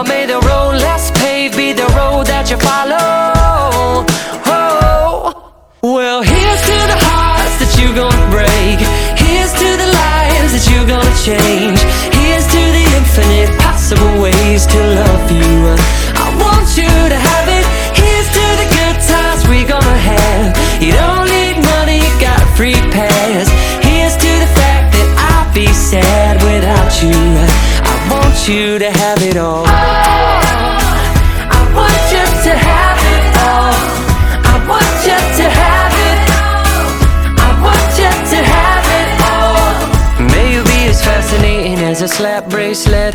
Or may the road less paved be the road that you follow. Oh, well, here's to the hearts that you're gonna break. Here's to the lives that you're gonna change. Here's to the infinite possible ways to love you. I want you to have it. Here's to the good times we're gonna have. You don't need money, you got a free pass. Here's to the fact that I'll be sad without you. I want you to have it all. I want you to have it all. I want you to have it. All. I want you to have it all. May you be as fascinating as a slap bracelet.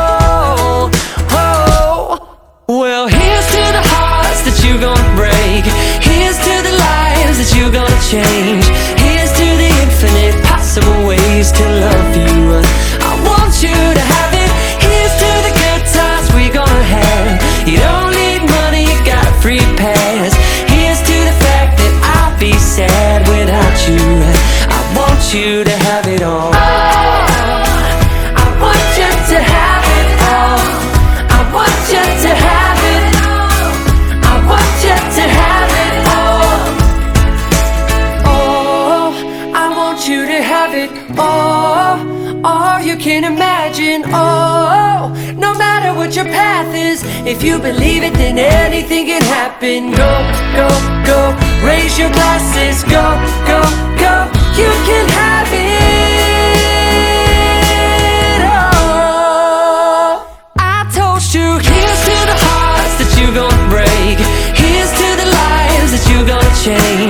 Well, here's to the hearts that you're gonna break. Here's to the lives that you're gonna change. Here's to the infinite possible ways to love you. I want you to have it. Here's to the good times we're gonna have. You don't need money, you got a free pass. Here's to the fact that I'll be sad without you. I want you to it all. All you can imagine. Oh, no matter what your path is, if you believe it, then anything can happen. Go, go, go. Raise your glasses. Go, go, go. You can have it all. I toast you. Here's to the hearts that you're gonna break. Here's to the lives that you're gonna change.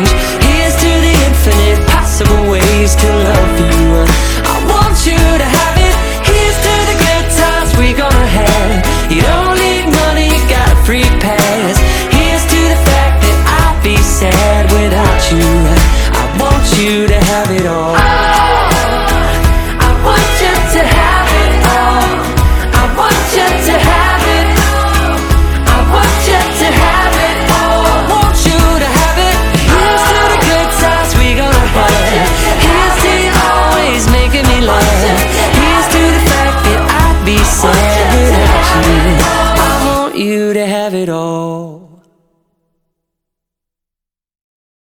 you to have it all.